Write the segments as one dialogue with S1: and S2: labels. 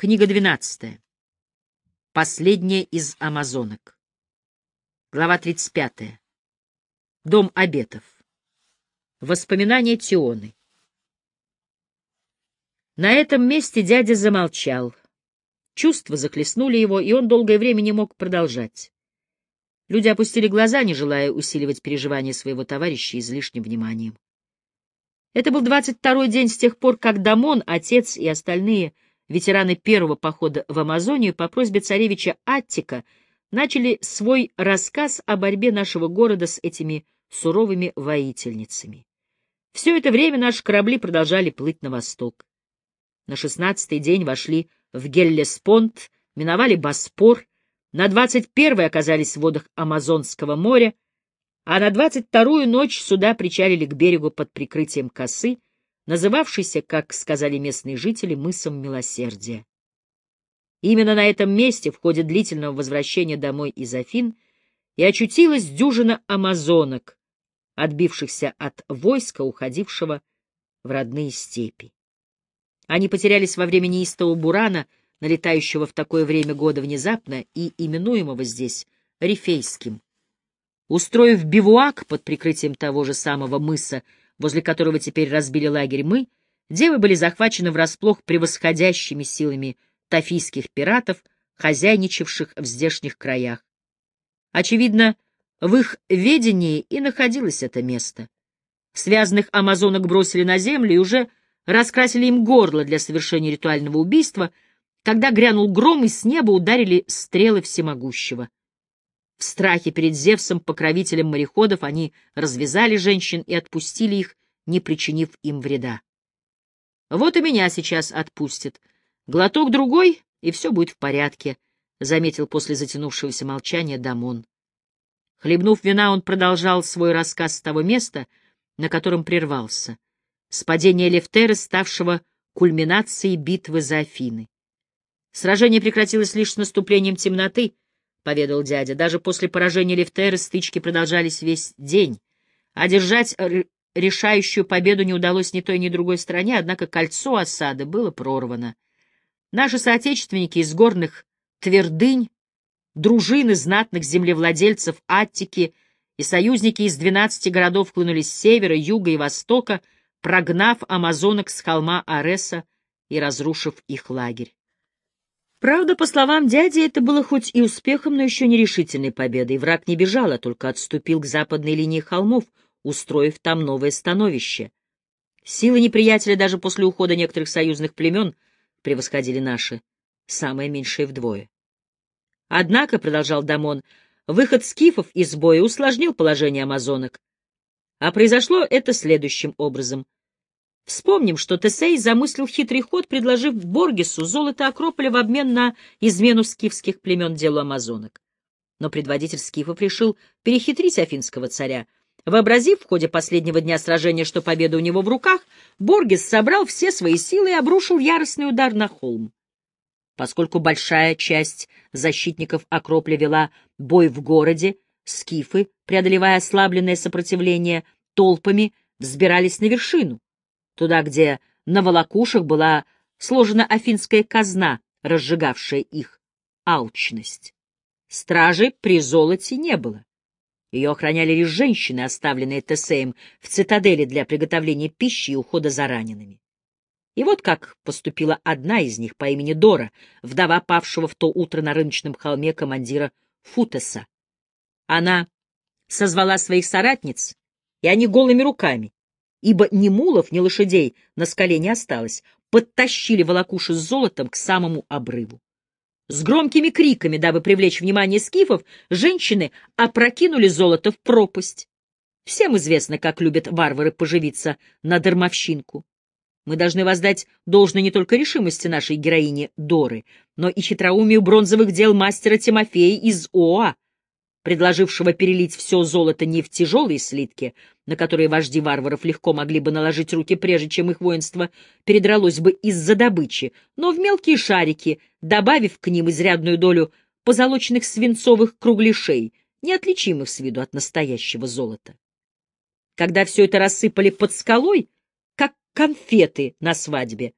S1: Книга двенадцатая. Последняя из амазонок. Глава тридцать пятая. Дом обетов. Воспоминания Тионы. На этом месте дядя замолчал. Чувства захлестнули его, и он долгое время не мог продолжать. Люди опустили глаза, не желая усиливать переживания своего товарища излишним вниманием. Это был двадцать второй день с тех пор, как Дамон, отец и остальные — ветераны первого похода в Амазонию по просьбе царевича Аттика начали свой рассказ о борьбе нашего города с этими суровыми воительницами. Все это время наши корабли продолжали плыть на восток. На шестнадцатый день вошли в Геллеспонт, миновали Боспор, на двадцать первый оказались в водах Амазонского моря, а на двадцать вторую ночь суда причалили к берегу под прикрытием косы, называвшийся, как сказали местные жители, мысом милосердия. Именно на этом месте в ходе длительного возвращения домой из Афин и очутилась дюжина амазонок, отбившихся от войска, уходившего в родные степи. Они потерялись во время неистого бурана, налетающего в такое время года внезапно и именуемого здесь Рифейским. Устроив бивуак под прикрытием того же самого мыса, возле которого теперь разбили лагерь мы, девы были захвачены врасплох превосходящими силами тафийских пиратов, хозяйничавших в здешних краях. Очевидно, в их ведении и находилось это место. Связанных амазонок бросили на землю и уже раскрасили им горло для совершения ритуального убийства, когда грянул гром и с неба ударили стрелы всемогущего. В страхе перед Зевсом, покровителем мореходов, они развязали женщин и отпустили их, не причинив им вреда. Вот и меня сейчас отпустят. Глоток другой, и все будет в порядке, — заметил после затянувшегося молчания Дамон. Хлебнув вина, он продолжал свой рассказ с того места, на котором прервался, с падения Лефтера, ставшего кульминацией битвы за Афины. Сражение прекратилось лишь с наступлением темноты —— поведал дядя. Даже после поражения Лефтеры стычки продолжались весь день. Одержать решающую победу не удалось ни той, ни другой стране, однако кольцо осады было прорвано. Наши соотечественники из горных твердынь, дружины знатных землевладельцев Аттики и союзники из двенадцати городов хлынулись с севера, юга и востока, прогнав амазонок с холма Ареса и разрушив их лагерь. Правда, по словам дяди, это было хоть и успехом, но еще не решительной победой. Враг не бежал, а только отступил к западной линии холмов, устроив там новое становище. Силы неприятеля даже после ухода некоторых союзных племен превосходили наши, самое меньшее вдвое. Однако, — продолжал Дамон, — выход скифов из боя усложнил положение амазонок. А произошло это следующим образом — Вспомним, что Тесей замыслил хитрый ход, предложив Боргесу золото Акрополя в обмен на измену скифских племен делу амазонок. Но предводитель скифов решил перехитрить афинского царя. Вообразив в ходе последнего дня сражения, что победа у него в руках, Боргес собрал все свои силы и обрушил яростный удар на холм. Поскольку большая часть защитников Акрополя вела бой в городе, скифы, преодолевая ослабленное сопротивление толпами, взбирались на вершину туда, где на волокушах была сложена афинская казна, разжигавшая их алчность. Стражи при золоте не было. Ее охраняли лишь женщины, оставленные Тесеем в цитадели для приготовления пищи и ухода за ранеными. И вот как поступила одна из них по имени Дора, вдова павшего в то утро на рыночном холме командира Футеса. Она созвала своих соратниц, и они голыми руками, ибо ни мулов, ни лошадей на скале не осталось, подтащили волокуши с золотом к самому обрыву. С громкими криками, дабы привлечь внимание скифов, женщины опрокинули золото в пропасть. Всем известно, как любят варвары поживиться на дармовщинку. Мы должны воздать должное не только решимости нашей героини Доры, но и хитроумию бронзовых дел мастера Тимофея из Оа, предложившего перелить все золото не в тяжелые слитки, на которые вожди варваров легко могли бы наложить руки, прежде чем их воинство передралось бы из-за добычи, но в мелкие шарики, добавив к ним изрядную долю позолоченных свинцовых кругляшей, неотличимых с виду от настоящего золота. Когда все это рассыпали под скалой, как конфеты на свадьбе,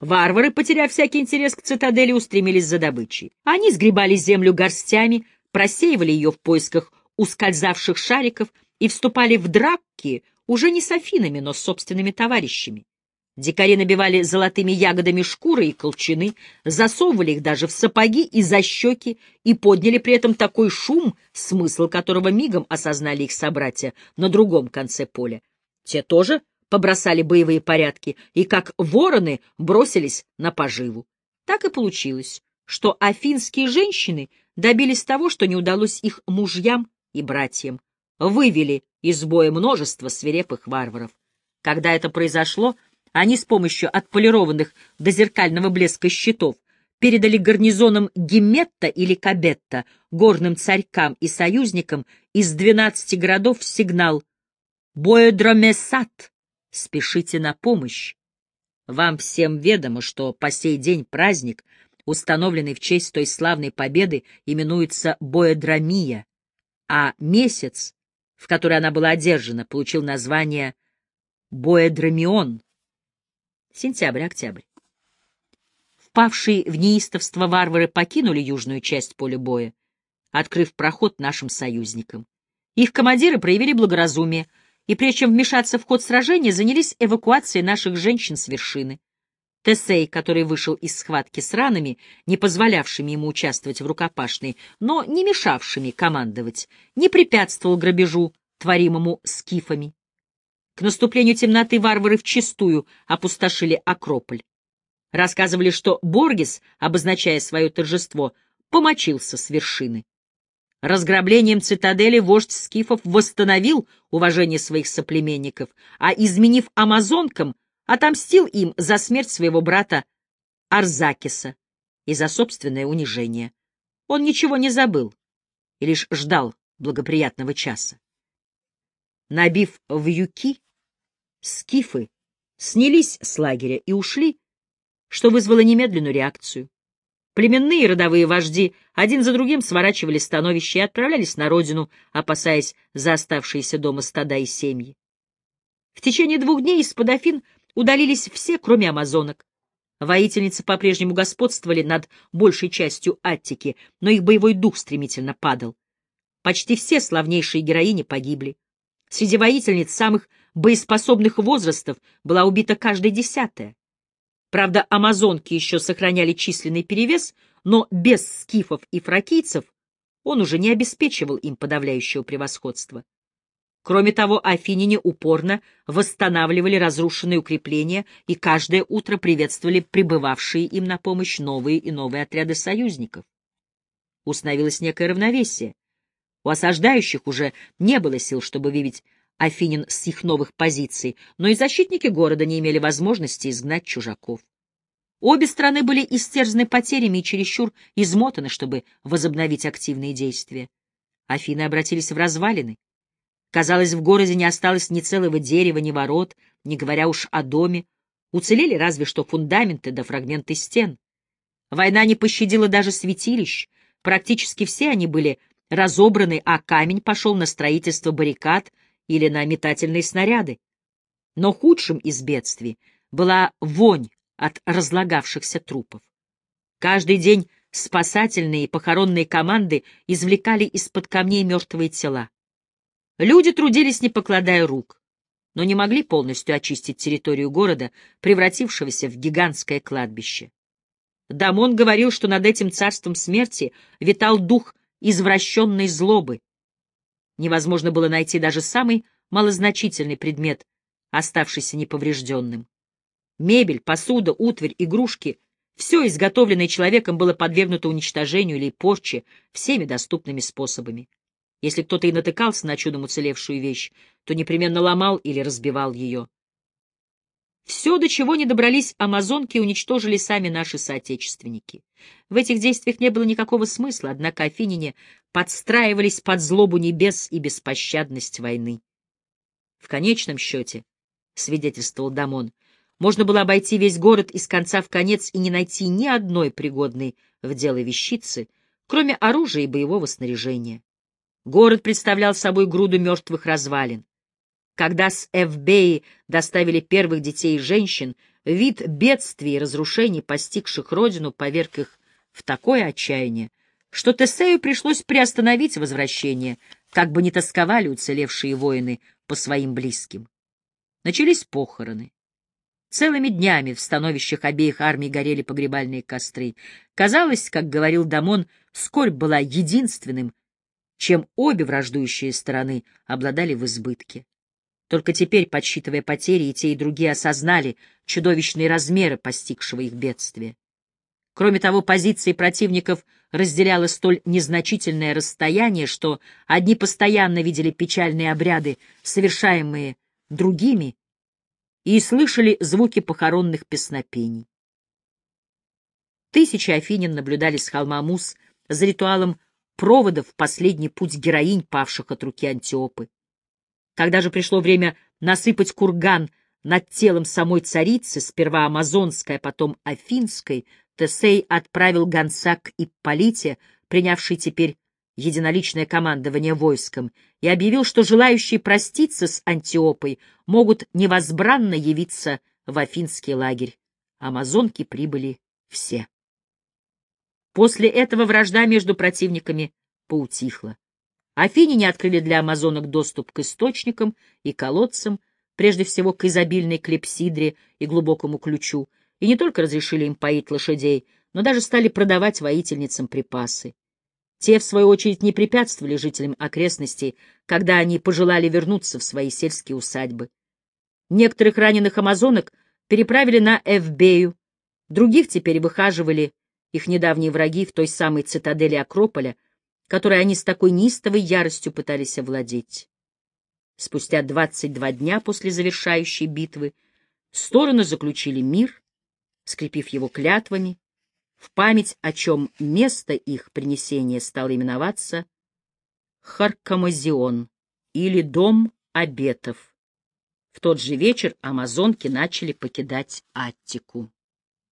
S1: Варвары, потеряв всякий интерес к цитадели, устремились за добычей. Они сгребали землю горстями, просеивали ее в поисках ускользавших шариков и вступали в драки уже не с Афинами, но с собственными товарищами. Дикари набивали золотыми ягодами шкуры и колчаны, засовывали их даже в сапоги и за щеки и подняли при этом такой шум, смысл которого мигом осознали их собратья на другом конце поля. Те тоже побросали боевые порядки и, как вороны, бросились на поживу. Так и получилось, что афинские женщины добились того, что не удалось их мужьям и братьям, вывели из боя множество свирепых варваров. Когда это произошло, они с помощью отполированных до зеркального блеска щитов передали гарнизонам Гиметта или Кабетта, горным царькам и союзникам из двенадцати городов сигнал «Боедромесат! Спешите на помощь!» Вам всем ведомо, что по сей день праздник, установленный в честь той славной победы, именуется Боедромия, а месяц, в который она была одержана, получил название Боедромион, Сентябрь-октябрь. Впавшие в неистовство варвары покинули южную часть поля боя, открыв проход нашим союзникам. Их командиры проявили благоразумие и, прежде чем вмешаться в ход сражения, занялись эвакуацией наших женщин с вершины. Тесей, который вышел из схватки с ранами, не позволявшими ему участвовать в рукопашной, но не мешавшими командовать, не препятствовал грабежу, творимому скифами. К наступлению темноты варвары вчистую опустошили Акрополь. Рассказывали, что Боргес, обозначая свое торжество, помочился с вершины. Разграблением цитадели вождь скифов восстановил уважение своих соплеменников, а, изменив амазонкам, отомстил им за смерть своего брата Арзакиса и за собственное унижение. Он ничего не забыл и лишь ждал благоприятного часа. Набив вьюки, скифы снялись с лагеря и ушли, что вызвало немедленную реакцию. Племенные родовые вожди один за другим сворачивали становища и отправлялись на родину, опасаясь за оставшиеся дома стада и семьи. В течение двух дней из-под Афин удалились все, кроме амазонок. Воительницы по-прежнему господствовали над большей частью Аттики, но их боевой дух стремительно падал. Почти все славнейшие героини погибли. Среди воительниц самых боеспособных возрастов была убита каждая десятая. Правда, амазонки еще сохраняли численный перевес, но без скифов и фракийцев он уже не обеспечивал им подавляющего превосходства. Кроме того, афиняне упорно восстанавливали разрушенные укрепления и каждое утро приветствовали прибывавшие им на помощь новые и новые отряды союзников. Установилось некое равновесие. У осаждающих уже не было сил, чтобы вывести Афинин с их новых позиций, но и защитники города не имели возможности изгнать чужаков. Обе страны были истерзаны потерями и чересчур измотаны, чтобы возобновить активные действия. Афины обратились в развалины. Казалось, в городе не осталось ни целого дерева, ни ворот, не говоря уж о доме. Уцелели разве что фундаменты да фрагменты стен. Война не пощадила даже святилищ. Практически все они были разобраны, а камень пошел на строительство баррикад или на метательные снаряды. Но худшим из бедствий была вонь от разлагавшихся трупов. Каждый день спасательные и похоронные команды извлекали из-под камней мертвые тела. Люди трудились, не покладая рук, но не могли полностью очистить территорию города, превратившегося в гигантское кладбище. Дамон говорил, что над этим царством смерти витал дух извращенной злобы. Невозможно было найти даже самый малозначительный предмет, оставшийся неповрежденным. Мебель, посуда, утварь, игрушки — все изготовленное человеком было подвергнуто уничтожению или порче всеми доступными способами. Если кто-то и натыкался на чудом уцелевшую вещь, то непременно ломал или разбивал ее. Все, до чего не добрались амазонки, уничтожили сами наши соотечественники. В этих действиях не было никакого смысла, однако афиняне подстраивались под злобу небес и беспощадность войны. В конечном счете, — свидетельствовал Дамон, — можно было обойти весь город из конца в конец и не найти ни одной пригодной в дело вещицы, кроме оружия и боевого снаряжения. Город представлял собой груду мертвых развалин. Когда с Эвбеи доставили первых детей и женщин, вид бедствий и разрушений, постигших родину, поверг их в такое отчаяние, что Тесею пришлось приостановить возвращение, как бы не тосковали уцелевшие воины по своим близким. Начались похороны. Целыми днями в становищах обеих армий горели погребальные костры. Казалось, как говорил Дамон, скорбь была единственным, чем обе враждующие стороны обладали в избытке. Только теперь, подсчитывая потери, и те, и другие осознали чудовищные размеры постигшего их бедствия. Кроме того, позиции противников разделяло столь незначительное расстояние, что одни постоянно видели печальные обряды, совершаемые другими, и слышали звуки похоронных песнопений. Тысячи афинин наблюдали с холма Мус за ритуалом проводов в последний путь героинь, павших от руки Антиопы. Когда же пришло время насыпать курган над телом самой царицы, сперва амазонской, а потом афинской, Тесей отправил гонца к Ипполите, принявший теперь единоличное командование войском, и объявил, что желающие проститься с Антиопой могут невозбранно явиться в афинский лагерь. Амазонки прибыли все. После этого вражда между противниками поутихла. Афиняне открыли для амазонок доступ к источникам и колодцам, прежде всего к изобильной клепсидре и глубокому ключу, и не только разрешили им поить лошадей, но даже стали продавать воительницам припасы. Те, в свою очередь, не препятствовали жителям окрестностей, когда они пожелали вернуться в свои сельские усадьбы. Некоторых раненых амазонок переправили на Эвбею, других теперь выхаживали их недавние враги в той самой цитадели Акрополя, которой они с такой неистовой яростью пытались овладеть. Спустя 22 дня после завершающей битвы стороны заключили мир, скрепив его клятвами, в память о чем место их принесения стало именоваться Харкамазион или Дом обетов. В тот же вечер амазонки начали покидать Аттику.